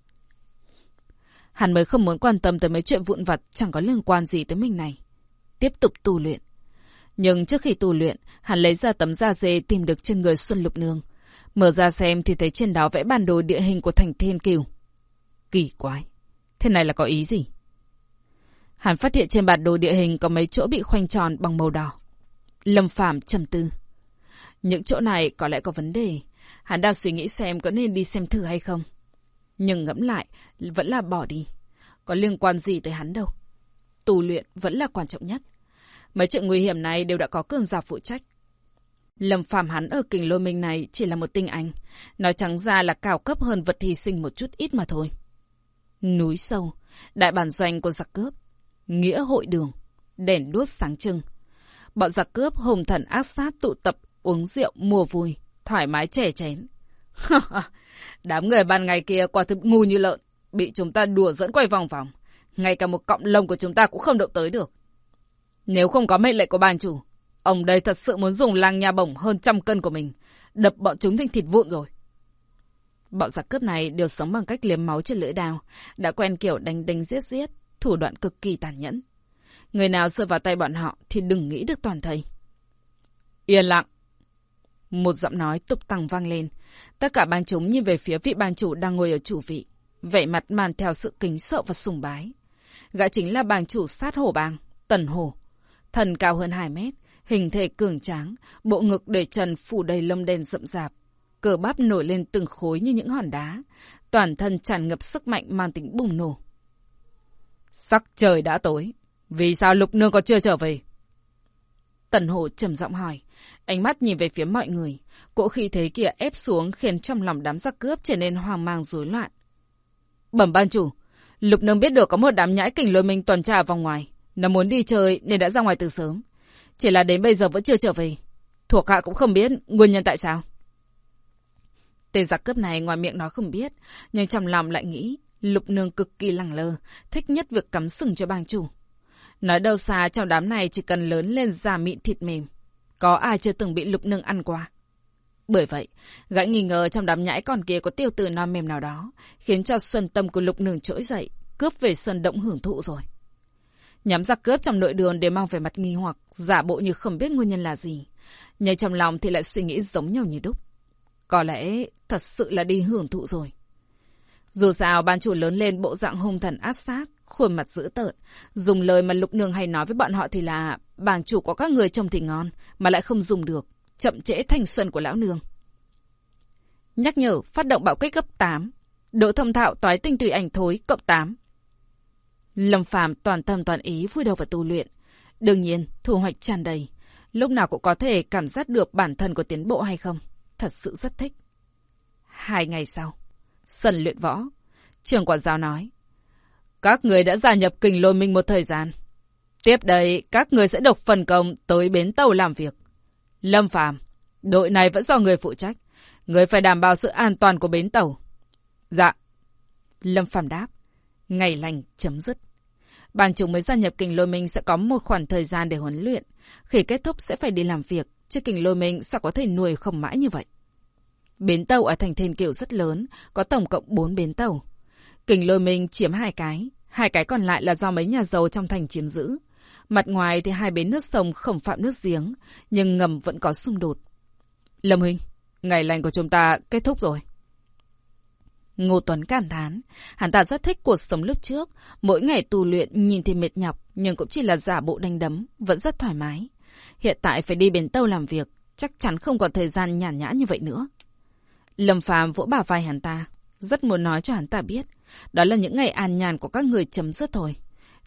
A: Hắn mới không muốn quan tâm tới mấy chuyện vụn vặt chẳng có liên quan gì tới mình này. tiếp tục tu luyện. Nhưng trước khi tu luyện, hắn lấy ra tấm da dê tìm được trên người Xuân Lục Nương. Mở ra xem thì thấy trên đó vẽ bản đồ địa hình của thành Thiên Kiều. Kỳ quái, thế này là có ý gì? Hắn phát hiện trên bản đồ địa hình có mấy chỗ bị khoanh tròn bằng màu đỏ. Lâm phạm trầm tư. Những chỗ này có lẽ có vấn đề. Hắn đang suy nghĩ xem có nên đi xem thử hay không. Nhưng ngẫm lại, vẫn là bỏ đi. Có liên quan gì tới hắn đâu. Tu luyện vẫn là quan trọng nhất. Mấy chuyện nguy hiểm này đều đã có cường giả phụ trách. Lâm phàm hắn ở kình lôi minh này chỉ là một tinh anh. Nói trắng ra là cao cấp hơn vật hy sinh một chút ít mà thôi. Núi sâu, đại bản doanh của giặc cướp, nghĩa hội đường, đèn đuốc sáng trưng. Bọn giặc cướp hùng thần ác sát tụ tập uống rượu mùa vui, thoải mái trẻ chén. Đám người ban ngày kia quả thực ngu như lợn, bị chúng ta đùa dẫn quay vòng vòng. Ngay cả một cọng lông của chúng ta cũng không động tới được. Nếu không có mệnh lệnh của ban chủ, ông đây thật sự muốn dùng lang nha bổng hơn trăm cân của mình, đập bọn chúng thành thịt vụn rồi. Bọn giặc cướp này đều sống bằng cách liếm máu trên lưỡi đao, đã quen kiểu đánh đánh giết giết, thủ đoạn cực kỳ tàn nhẫn. Người nào rơi vào tay bọn họ thì đừng nghĩ được toàn thây. Yên lặng. Một giọng nói tục tăng vang lên. Tất cả bang chúng nhìn về phía vị bang chủ đang ngồi ở chủ vị. Vẻ mặt màn theo sự kính sợ và sùng bái. Gã chính là bang chủ sát hổ bang, Tần Hổ. Thần cao hơn 2 mét, hình thể cường tráng, bộ ngực để trần phủ đầy lông đen rậm rạp. Cờ bắp nổi lên từng khối như những hòn đá. Toàn thân tràn ngập sức mạnh mang tính bùng nổ. Sắc trời đã tối. Vì sao lục nương còn chưa trở về? Tần Hổ trầm giọng hỏi. Ánh mắt nhìn về phía mọi người. Cỗ khí thế kia ép xuống khiến trong lòng đám giặc cướp trở nên hoang mang rối loạn. Bẩm ban chủ. Lục nương biết được có một đám nhãi kình lôi mình tuần tra vòng ngoài. Nó muốn đi chơi nên đã ra ngoài từ sớm. Chỉ là đến bây giờ vẫn chưa trở về. Thuộc hạ cũng không biết nguyên nhân tại sao. Tên giặc cướp này ngoài miệng nói không biết, nhưng trong lòng lại nghĩ Lục Nương cực kỳ lẳng lơ, thích nhất việc cắm sừng cho bang chủ. Nói đâu xa trong đám này chỉ cần lớn lên da mịn thịt mềm. Có ai chưa từng bị Lục Nương ăn qua. Bởi vậy, gã nghi ngờ trong đám nhãi con kia có tiêu tử non mềm nào đó, khiến cho xuân tâm của Lục Nương trỗi dậy, cướp về sân động hưởng thụ rồi. Nhắm giặc cướp trong nội đường để mang về mặt nghi hoặc, giả bộ như không biết nguyên nhân là gì. Nhưng trong lòng thì lại suy nghĩ giống nhau như đúc. Có lẽ thật sự là đi hưởng thụ rồi. Dù sao, ban chủ lớn lên bộ dạng hung thần ác sát, khuôn mặt dữ tợn. Dùng lời mà Lục Nương hay nói với bọn họ thì là bàng chủ có các người trông thì ngon, mà lại không dùng được. Chậm trễ thanh xuân của lão nương. Nhắc nhở, phát động bạo kích cấp 8. Độ thông thạo toái tinh tùy ảnh thối cộng 8. Lâm Phàm toàn tâm toàn ý vui đầu vào tu luyện. Đương nhiên, thu hoạch tràn đầy. Lúc nào cũng có thể cảm giác được bản thân có tiến bộ hay không. Thật sự rất thích. Hai ngày sau, sân luyện võ. Trường quản giáo nói. Các người đã gia nhập kình lôi minh một thời gian. Tiếp đây, các người sẽ được phần công tới bến tàu làm việc. Lâm Phàm đội này vẫn do người phụ trách. Người phải đảm bảo sự an toàn của bến tàu. Dạ. Lâm Phàm đáp. Ngày lành chấm dứt. Bàn chúng mới gia nhập kình lôi minh sẽ có một khoảng thời gian để huấn luyện. Khi kết thúc sẽ phải đi làm việc, chứ kình lôi minh sao có thể nuôi không mãi như vậy. Bến tàu ở thành Thiên Kiều rất lớn, có tổng cộng 4 bến tàu. Kình lôi minh chiếm hai cái, hai cái còn lại là do mấy nhà giàu trong thành chiếm giữ. Mặt ngoài thì hai bến nước sông không phạm nước giếng, nhưng ngầm vẫn có xung đột. Lâm Huynh, ngày lành của chúng ta kết thúc rồi. Ngô Tuấn cảm thán, hắn ta rất thích cuộc sống lúc trước, mỗi ngày tu luyện nhìn thì mệt nhọc, nhưng cũng chỉ là giả bộ đánh đấm, vẫn rất thoải mái. Hiện tại phải đi bến tàu làm việc, chắc chắn không còn thời gian nhàn nhã như vậy nữa. Lâm Phàm vỗ bả vai hắn ta, rất muốn nói cho hắn ta biết, đó là những ngày an nhàn của các người chấm dứt thôi.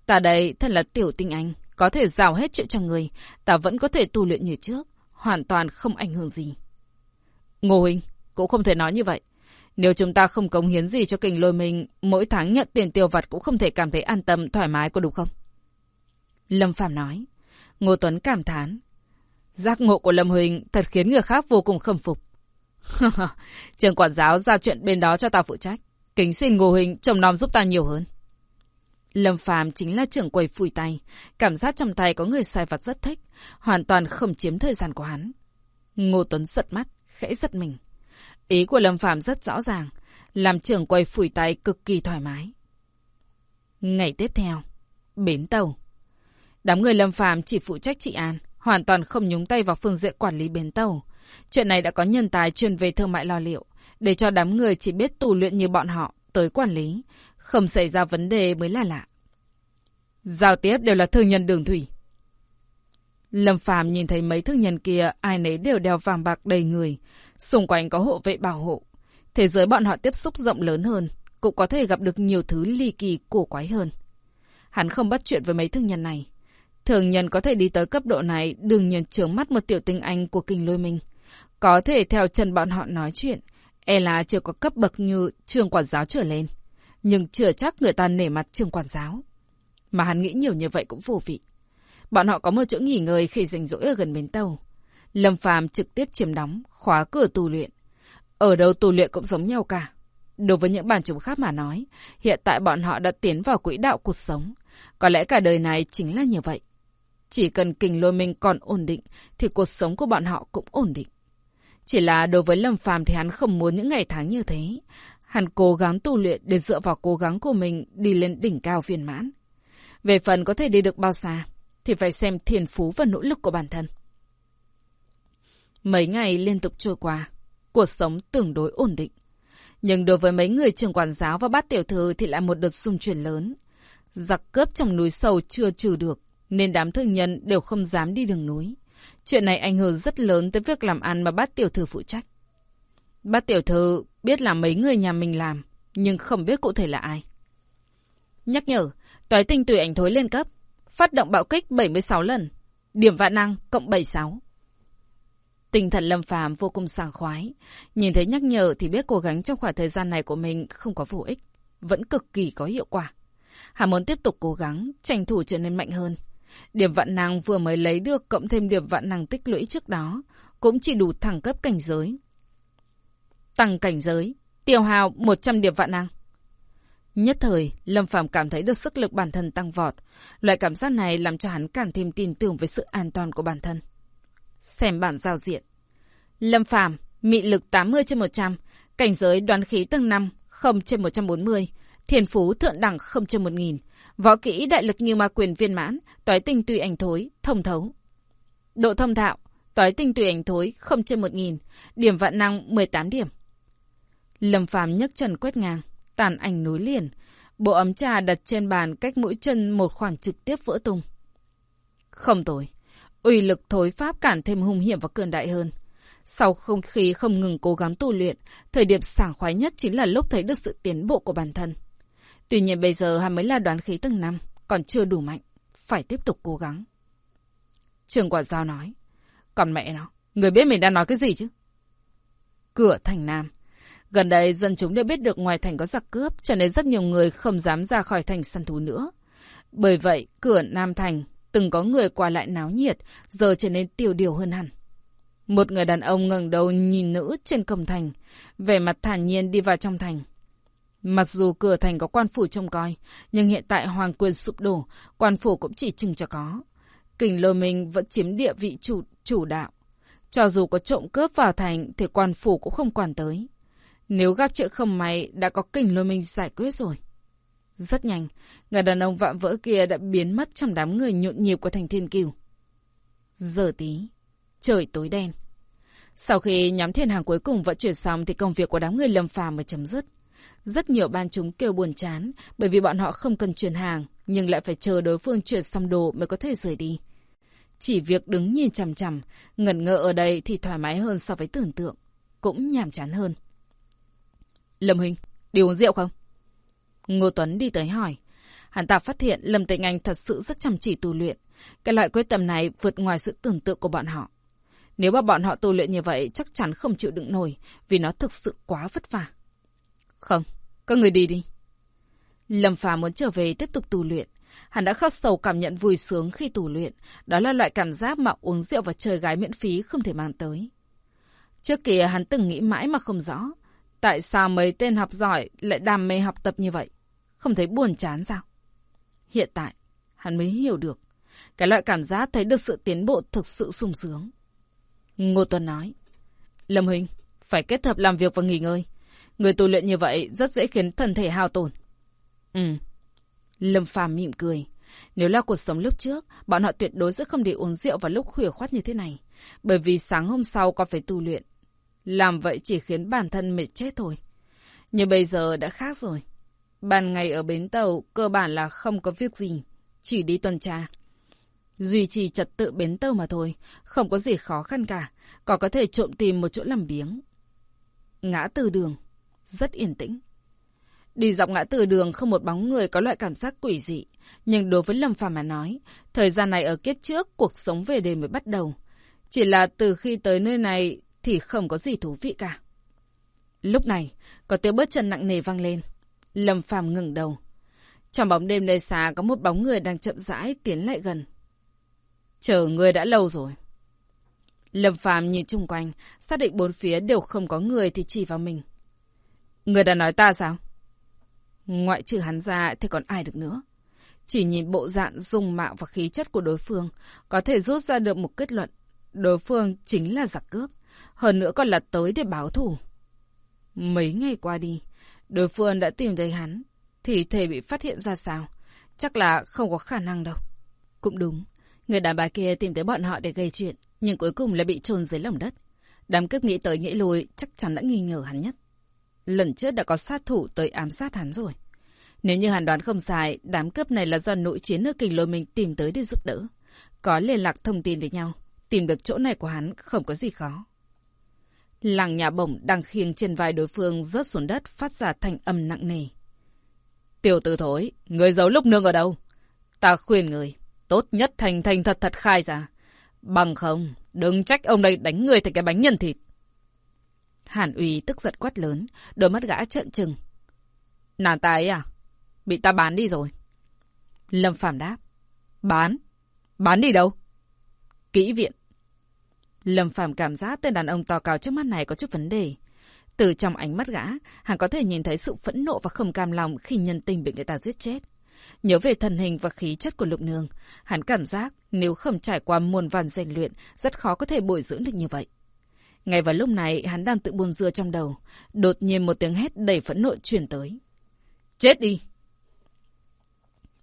A: Ta đây thật là tiểu tinh anh, có thể rào hết chuyện cho người, ta vẫn có thể tu luyện như trước, hoàn toàn không ảnh hưởng gì. Ngô Huynh, cũng không thể nói như vậy. Nếu chúng ta không cống hiến gì cho kình lôi mình, mỗi tháng nhận tiền tiêu vặt cũng không thể cảm thấy an tâm, thoải mái có đúng không? Lâm Phạm nói. Ngô Tuấn cảm thán. Giác ngộ của Lâm Huỳnh thật khiến người khác vô cùng khâm phục. Trường quản giáo ra chuyện bên đó cho ta phụ trách. Kính xin Ngô Huỳnh trông nom giúp ta nhiều hơn. Lâm Phàm chính là trưởng quầy phủi tay, cảm giác trong tay có người sai vặt rất thích, hoàn toàn không chiếm thời gian của hắn. Ngô Tuấn giật mắt, khẽ giật mình. Ý của Lâm Phàm rất rõ ràng, làm trưởng quầy phủi tay cực kỳ thoải mái. Ngày tiếp theo, bến tàu. Đám người Lâm Phàm chỉ phụ trách trị an, hoàn toàn không nhúng tay vào phương diện quản lý bến tàu. Chuyện này đã có nhân tài chuyên về thương mại lo liệu, để cho đám người chỉ biết tù luyện như bọn họ tới quản lý, không xảy ra vấn đề mới là lạ. Giao tiếp đều là thương nhân đường thủy. Lâm Phàm nhìn thấy mấy thương nhân kia, ai nấy đều đeo vàng bạc đầy người, xung quanh có hộ vệ bảo hộ. Thế giới bọn họ tiếp xúc rộng lớn hơn, cũng có thể gặp được nhiều thứ ly kỳ cổ quái hơn. Hắn không bắt chuyện với mấy thương nhân này. Thường nhân có thể đi tới cấp độ này đương nhiên trướng mắt một tiểu tinh anh của kinh lôi minh. Có thể theo chân bọn họ nói chuyện, e là chưa có cấp bậc như trường quản giáo trở lên. Nhưng chưa chắc người ta nể mặt trường quản giáo. Mà hắn nghĩ nhiều như vậy cũng vô vị. Bọn họ có một chỗ nghỉ ngơi khi rảnh rỗi ở gần bến tàu. Lâm Phàm trực tiếp chiếm đóng, khóa cửa tù luyện. Ở đâu tù luyện cũng giống nhau cả. Đối với những bản chúng khác mà nói, hiện tại bọn họ đã tiến vào quỹ đạo cuộc sống. Có lẽ cả đời này chính là như vậy. Chỉ cần kình lôi minh còn ổn định, thì cuộc sống của bọn họ cũng ổn định. Chỉ là đối với Lâm Phàm thì hắn không muốn những ngày tháng như thế. Hắn cố gắng tu luyện để dựa vào cố gắng của mình đi lên đỉnh cao viên mãn. Về phần có thể đi được bao xa, thì phải xem thiền phú và nỗ lực của bản thân. Mấy ngày liên tục trôi qua, cuộc sống tương đối ổn định. Nhưng đối với mấy người trường quản giáo và bát tiểu thư thì lại một đợt xung chuyển lớn. Giặc cướp trong núi sâu chưa trừ được, nên đám thương nhân đều không dám đi đường núi. Chuyện này ảnh hưởng rất lớn tới việc làm ăn mà bát tiểu thư phụ trách. Bát tiểu thư biết là mấy người nhà mình làm, nhưng không biết cụ thể là ai. Nhắc nhở, toái tinh tùy ảnh thối lên cấp. Phát động bạo kích 76 lần. Điểm vạn năng cộng 76. Tinh thần lâm phàm vô cùng sảng khoái. Nhìn thấy nhắc nhở thì biết cố gắng trong khoảng thời gian này của mình không có vô ích. Vẫn cực kỳ có hiệu quả. Hà muốn tiếp tục cố gắng, tranh thủ trở nên mạnh hơn. Điểm vạn năng vừa mới lấy được cộng thêm điểm vạn năng tích lũy trước đó, cũng chỉ đủ thẳng cấp cảnh giới. Tăng cảnh giới, tiêu hào 100 điểm vạn năng. Nhất thời, Lâm Phàm cảm thấy được sức lực bản thân tăng vọt. Loại cảm giác này làm cho hắn càng thêm tin tưởng với sự an toàn của bản thân. Xem bản giao diện. Lâm Phàm mị lực 80 trên 100, cảnh giới đoán khí tầng 5, 0 trên 140, thiền phú thượng đẳng 0 trên 1000, võ kỹ đại lực như ma quyền viên mãn, toái tinh tùy ảnh thối, thông thấu. Độ thông thạo, toái tinh tùy ảnh thối 0 trên 1000, điểm vạn năng 18 điểm. Lâm Phàm nhấc chân quét ngang tàn ảnh nối liền. Bộ ấm trà đặt trên bàn cách mũi chân một khoảng trực tiếp vỡ tung. Không tồi. uy lực thối pháp cản thêm hung hiểm và cường đại hơn. Sau không khí không ngừng cố gắng tu luyện, thời điểm sảng khoái nhất chính là lúc thấy được sự tiến bộ của bản thân. Tuy nhiên bây giờ hắn mới là đoán khí tầng năm, còn chưa đủ mạnh. Phải tiếp tục cố gắng. Trường quả giao nói. Còn mẹ nó, người biết mình đang nói cái gì chứ? Cửa thành nam. Gần đây dân chúng đều biết được ngoài thành có giặc cướp, cho nên rất nhiều người không dám ra khỏi thành săn thú nữa. Bởi vậy, cửa Nam Thành từng có người qua lại náo nhiệt, giờ trở nên tiêu điều hơn hẳn. Một người đàn ông ngẩng đầu nhìn nữ trên cổng thành, vẻ mặt thản nhiên đi vào trong thành. Mặc dù cửa thành có quan phủ trông coi, nhưng hiện tại hoàng quyền sụp đổ, quan phủ cũng chỉ chừng cho có. Kình lôi mình vẫn chiếm địa vị chủ, chủ đạo. Cho dù có trộm cướp vào thành thì quan phủ cũng không quản tới. Nếu gặp chuyện không may, đã có kình lôi minh giải quyết rồi. Rất nhanh, người đàn ông vạm vỡ kia đã biến mất trong đám người nhộn nhịp của thành thiên kiều. Giờ tí, trời tối đen. Sau khi nhóm thiên hàng cuối cùng vận chuyển xong thì công việc của đám người lâm phàm mới chấm dứt. Rất nhiều ban chúng kêu buồn chán bởi vì bọn họ không cần chuyển hàng nhưng lại phải chờ đối phương chuyển xong đồ mới có thể rời đi. Chỉ việc đứng nhìn chằm chằm, ngẩn ngơ ở đây thì thoải mái hơn so với tưởng tượng, cũng nhàm chán hơn. Lâm Huynh, đi uống rượu không? Ngô Tuấn đi tới hỏi. Hắn ta phát hiện Lâm Tịnh Anh thật sự rất chăm chỉ tu luyện. Cái loại quyết tâm này vượt ngoài sự tưởng tượng của bọn họ. Nếu mà bọn họ tu luyện như vậy chắc chắn không chịu đựng nổi vì nó thực sự quá vất vả. Không, các người đi đi. Lâm Phà muốn trở về tiếp tục tu luyện. Hắn đã khắc sâu cảm nhận vui sướng khi tu luyện. Đó là loại cảm giác mà uống rượu và chơi gái miễn phí không thể mang tới. Trước kia hắn từng nghĩ mãi mà không rõ. Tại sao mấy tên học giỏi lại đam mê học tập như vậy? Không thấy buồn chán sao? Hiện tại, hắn mới hiểu được. Cái loại cảm giác thấy được sự tiến bộ thực sự sung sướng. Ngô Tuấn nói. Lâm Huynh, phải kết hợp làm việc và nghỉ ngơi. Người tu luyện như vậy rất dễ khiến thân thể hao tổn. Ừ. Lâm Phàm mỉm cười. Nếu là cuộc sống lúc trước, bọn họ tuyệt đối sẽ không đi uống rượu vào lúc khuya khoát như thế này. Bởi vì sáng hôm sau còn phải tu luyện. Làm vậy chỉ khiến bản thân mệt chết thôi. Nhưng bây giờ đã khác rồi. Ban ngày ở bến tàu cơ bản là không có việc gì, chỉ đi tuần tra. Duy trì trật tự bến tàu mà thôi, không có gì khó khăn cả, còn có thể trộm tìm một chỗ làm biếng. Ngã từ đường, rất yên tĩnh. Đi dọc ngã từ đường không một bóng người có loại cảm giác quỷ dị. Nhưng đối với Lâm Phàm mà nói, thời gian này ở kiếp trước, cuộc sống về đêm mới bắt đầu. Chỉ là từ khi tới nơi này thì không có gì thú vị cả. Lúc này, có tiếng bước chân nặng nề vang lên. Lâm Phàm ngừng đầu. Trong bóng đêm nơi xa có một bóng người đang chậm rãi tiến lại gần. Chờ người đã lâu rồi. Lâm Phàm nhìn chung quanh, xác định bốn phía đều không có người thì chỉ vào mình. Người đã nói ta sao? Ngoại trừ hắn ra thì còn ai được nữa. Chỉ nhìn bộ dạng dung mạo và khí chất của đối phương, có thể rút ra được một kết luận. Đối phương chính là giặc cướp, hơn nữa còn là tới để báo thù. Mấy ngày qua đi, đối phương đã tìm thấy hắn, thì thể bị phát hiện ra sao? Chắc là không có khả năng đâu. Cũng đúng, người đàn bà kia tìm tới bọn họ để gây chuyện, nhưng cuối cùng lại bị chôn dưới lòng đất. Đám cướp nghĩ tới nghĩ lui, chắc chắn đã nghi ngờ hắn nhất. Lần trước đã có sát thủ tới ám sát hắn rồi. Nếu như hắn đoán không sai, đám cướp này là do nội chiến ở kinh lôi mình tìm tới để giúp đỡ. Có liên lạc thông tin với nhau. Tìm được chỗ này của hắn không có gì khó. Làng nhà bổng đang khiêng trên vai đối phương rớt xuống đất phát ra thanh âm nặng nề. Tiểu tử thối, người giấu lúc nương ở đâu? Ta khuyên người, tốt nhất thành thành thật thật khai ra. Bằng không, đừng trách ông đây đánh người thành cái bánh nhân thịt. Hàn uy tức giận quát lớn, đôi mắt gã trợn trừng. Nàng ta ấy à? Bị ta bán đi rồi. Lâm Phàm đáp. Bán? Bán đi đâu? Kỹ viện. Lâm Phàm cảm giác tên đàn ông to cao trước mắt này có chút vấn đề. Từ trong ánh mắt gã, hắn có thể nhìn thấy sự phẫn nộ và không cam lòng khi nhân tình bị người ta giết chết. Nhớ về thân hình và khí chất của lục nương, hắn cảm giác nếu không trải qua muôn vàn rèn luyện, rất khó có thể bồi dưỡng được như vậy. Ngay vào lúc này, hắn đang tự buồn dưa trong đầu. Đột nhiên một tiếng hét đầy phẫn nộ truyền tới. Chết đi!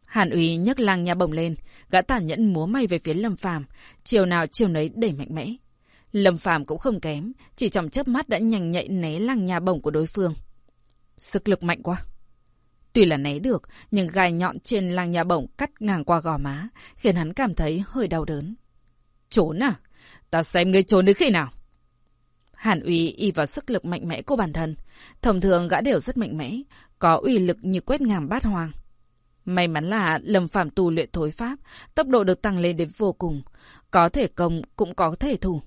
A: Hàn Uy nhấc lăng nhà bồng lên, gã tàn nhẫn múa may về phía Lâm Phàm, chiều nào chiều nấy đẩy mạnh mẽ. Lâm Phàm cũng không kém, chỉ trong chớp mắt đã nhanh nhạy né lăng nhà bổng của đối phương. Sức lực mạnh quá. Tuy là né được, nhưng gai nhọn trên lăng nhà bổng cắt ngang qua gò má, khiến hắn cảm thấy hơi đau đớn. Trốn à? Ta xem ngươi trốn đến khi nào? Hàn Uy y vào sức lực mạnh mẽ của bản thân. Thông thường gã đều rất mạnh mẽ, có uy lực như quét ngàm bát hoàng. May mắn là Lâm Phạm tu luyện thối pháp, tốc độ được tăng lên đến vô cùng. Có thể công, cũng có thể thủ.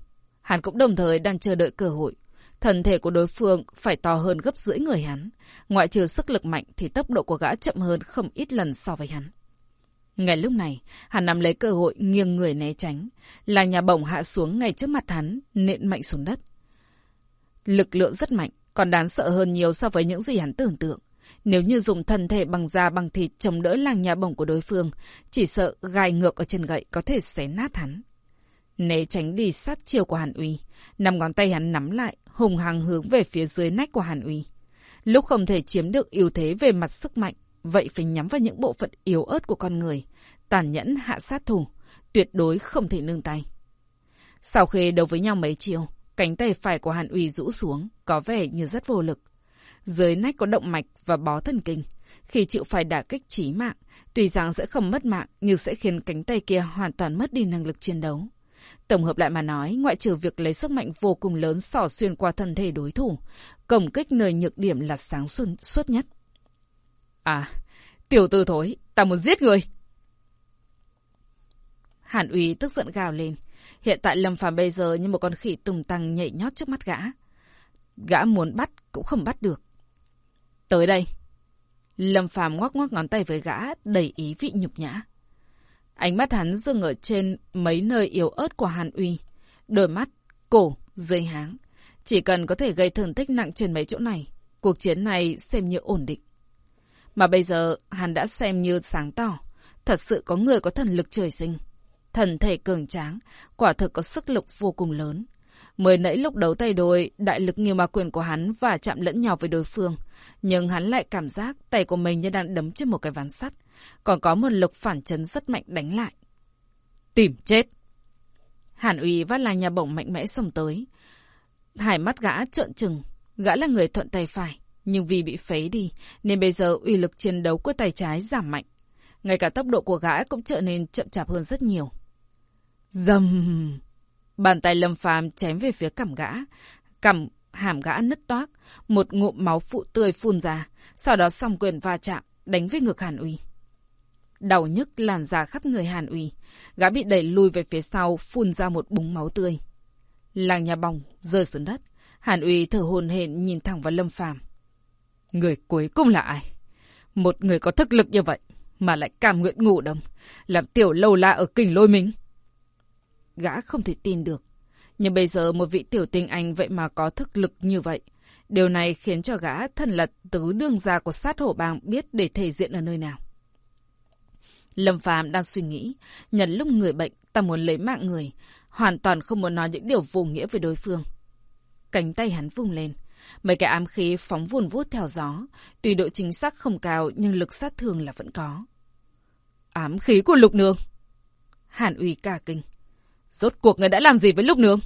A: Hắn cũng đồng thời đang chờ đợi cơ hội. Thần thể của đối phương phải to hơn gấp rưỡi người hắn. Ngoại trừ sức lực mạnh thì tốc độ của gã chậm hơn không ít lần so với hắn. Ngay lúc này, hắn nắm lấy cơ hội nghiêng người né tránh. Là nhà bổng hạ xuống ngay trước mặt hắn, nện mạnh xuống đất. Lực lượng rất mạnh, còn đáng sợ hơn nhiều so với những gì hắn tưởng tượng. Nếu như dùng thân thể bằng da bằng thịt chống đỡ làng nhà bổng của đối phương, chỉ sợ gai ngược ở chân gậy có thể xé nát hắn. Né tránh đi sát chiều của Hàn Uy, nằm ngón tay hắn nắm lại, hùng hăng hướng về phía dưới nách của Hàn Uy. Lúc không thể chiếm được ưu thế về mặt sức mạnh, vậy phải nhắm vào những bộ phận yếu ớt của con người, tàn nhẫn hạ sát thủ, tuyệt đối không thể nương tay. Sau khi đấu với nhau mấy chiều, cánh tay phải của Hàn Uy rũ xuống, có vẻ như rất vô lực. Dưới nách có động mạch và bó thần kinh. Khi chịu phải đả kích chí mạng, tuy rằng sẽ không mất mạng nhưng sẽ khiến cánh tay kia hoàn toàn mất đi năng lực chiến đấu. Tổng hợp lại mà nói, ngoại trừ việc lấy sức mạnh vô cùng lớn sỏ xuyên qua thân thể đối thủ, cổng kích nơi nhược điểm là sáng xuân suốt nhất. À, tiểu tư thối, ta muốn giết người. Hàn uy tức giận gào lên. Hiện tại Lâm Phàm bây giờ như một con khỉ tùng tăng nhảy nhót trước mắt gã. Gã muốn bắt cũng không bắt được. Tới đây. Lâm Phàm ngoắc ngoắc ngón tay với gã, đầy ý vị nhục nhã. Ánh mắt hắn dừng ở trên mấy nơi yếu ớt của Hàn Uy. Đôi mắt, cổ, dưới háng. Chỉ cần có thể gây thương tích nặng trên mấy chỗ này, cuộc chiến này xem như ổn định. Mà bây giờ, hắn đã xem như sáng tỏ. Thật sự có người có thần lực trời sinh. Thần thể cường tráng, quả thực có sức lực vô cùng lớn. Mới nãy lúc đấu tay đôi, đại lực nhiều ma quyền của hắn và chạm lẫn nhau với đối phương. Nhưng hắn lại cảm giác tay của mình như đang đấm trên một cái ván sắt. Còn có một lực phản chấn rất mạnh đánh lại. Tìm chết! Hàn uy vắt là nhà bổng mạnh mẽ xông tới. Hải mắt gã trợn trừng. Gã là người thuận tay phải. Nhưng vì bị phế đi, nên bây giờ uy lực chiến đấu của tay trái giảm mạnh. Ngay cả tốc độ của gã cũng trở nên chậm chạp hơn rất nhiều. Dầm! Bàn tay lâm phàm chém về phía cằm gã. Cằm hàm gã nứt toác, một ngụm máu phụ tươi phun ra, sau đó song quyền va chạm, đánh về ngực Hàn Uy. Đau nhức làn ra khắp người Hàn Uy, gã bị đẩy lùi về phía sau, phun ra một búng máu tươi. Làng nhà bòng rơi xuống đất, Hàn Uy thở hồn hển nhìn thẳng vào Lâm Phàm. Người cuối cùng là ai? Một người có thực lực như vậy mà lại cam nguyện ngủ đông, làm tiểu lâu la ở kình lôi mình. Gã không thể tin được. Nhưng bây giờ một vị tiểu tinh anh vậy mà có thực lực như vậy. Điều này khiến cho gã thần lật tứ đương gia của sát hổ bang biết để thể diện ở nơi nào. Lâm Phàm đang suy nghĩ, nhận lúc người bệnh, ta muốn lấy mạng người, hoàn toàn không muốn nói những điều vô nghĩa với đối phương. Cánh tay hắn vung lên, mấy cái ám khí phóng vùn vút theo gió, tuy độ chính xác không cao nhưng lực sát thương là vẫn có. Ám khí của lục nương. Hàn uy ca kinh. Rốt cuộc người đã làm gì với lúc nương?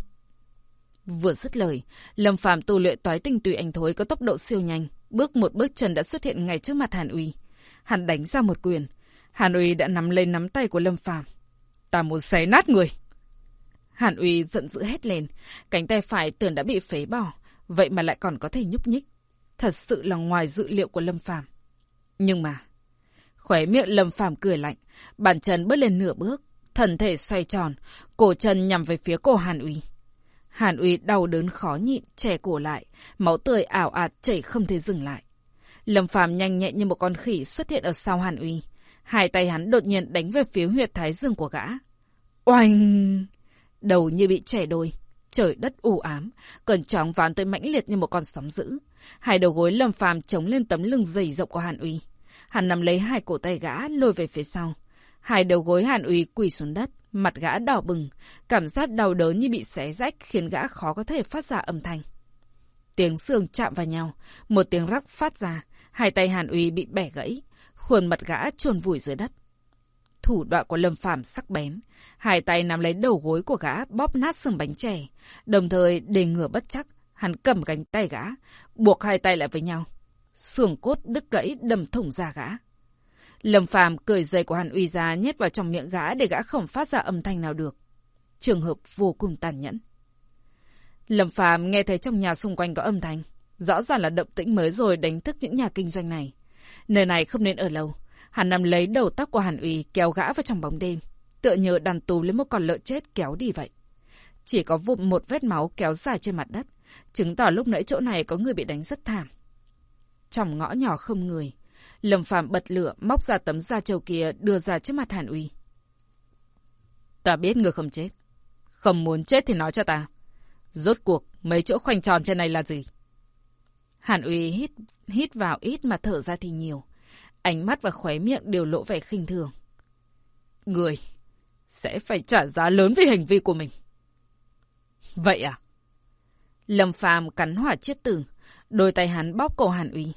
A: Vừa dứt lời, Lâm Phàm tu luyện toái tinh tùy ảnh thối có tốc độ siêu nhanh, bước một bước chân đã xuất hiện ngay trước mặt Hàn Uy. Hắn đánh ra một quyền, Hàn Uy đã nắm lên nắm tay của Lâm Phàm. Ta muốn xé nát người. Hàn Uy giận dữ hét lên, cánh tay phải tưởng đã bị phế bỏ, vậy mà lại còn có thể nhúc nhích. Thật sự là ngoài dự liệu của Lâm Phàm. Nhưng mà, khóe miệng Lâm Phàm cười lạnh, bàn chân bước lên nửa bước, thần thể xoay tròn, cổ chân nhằm về phía cổ Hàn Uy. Hàn Uy đau đớn khó nhịn, che cổ lại, máu tươi ảo ạt chảy không thể dừng lại. Lâm Phàm nhanh nhẹn như một con khỉ xuất hiện ở sau Hàn Uy. Hai tay hắn đột nhiên đánh về phía huyệt thái dương của gã. Oanh! Đầu như bị chẻ đôi. Trời đất u ám, cơn chóng ván tới mãnh liệt như một con sóng dữ. Hai đầu gối Lâm Phàm chống lên tấm lưng dày rộng của Hàn Uy. Hắn nắm lấy hai cổ tay gã lôi về phía sau. Hai đầu gối Hàn Uy quỳ xuống đất, mặt gã đỏ bừng, cảm giác đau đớn như bị xé rách khiến gã khó có thể phát ra âm thanh. Tiếng xương chạm vào nhau, một tiếng rắc phát ra, hai tay Hàn Uy bị bẻ gãy, khuôn mặt gã trồn vùi dưới đất. Thủ đoạn của Lâm Phàm sắc bén, hai tay nắm lấy đầu gối của gã bóp nát xương bánh chè, đồng thời để ngừa bất chắc, hắn cầm cánh tay gã, buộc hai tay lại với nhau. Xương cốt đứt gãy đâm thủng ra gã. Lâm Phàm cười dây của Hàn Uy ra nhét vào trong miệng gã để gã không phát ra âm thanh nào được. Trường hợp vô cùng tàn nhẫn. Lâm Phàm nghe thấy trong nhà xung quanh có âm thanh, rõ ràng là động tĩnh mới rồi đánh thức những nhà kinh doanh này. Nơi này không nên ở lâu. Hắn nằm lấy đầu tóc của Hàn Uy kéo gã vào trong bóng đêm, tựa như đàn tù lấy một con lợn chết kéo đi vậy. Chỉ có vụn một vết máu kéo dài trên mặt đất, chứng tỏ lúc nãy chỗ này có người bị đánh rất thảm. Trong ngõ nhỏ không người, Lâm Phạm bật lửa, móc ra tấm da trâu kia đưa ra trước mặt Hàn Uy. Ta biết người không chết. Không muốn chết thì nói cho ta. Rốt cuộc, mấy chỗ khoanh tròn trên này là gì? Hàn Uy hít, hít vào ít mà thở ra thì nhiều. Ánh mắt và khóe miệng đều lộ vẻ khinh thường. Người sẽ phải trả giá lớn vì hành vi của mình. Vậy à? Lâm Phàm cắn hỏa chiết tử, đôi tay hắn bóp cổ Hàn Uy.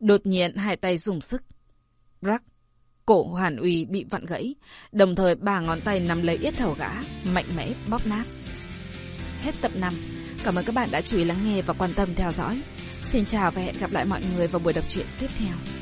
A: Đột nhiên hai tay dùng sức. Rắc. Cổ hoàn Uy bị vặn gãy, đồng thời ba ngón tay nắm lấy yết hầu gã, mạnh mẽ bóp nát. Hết tập 5. Cảm ơn các bạn đã chú ý lắng nghe và quan tâm theo dõi. Xin chào và hẹn gặp lại mọi người vào buổi đọc truyện tiếp theo.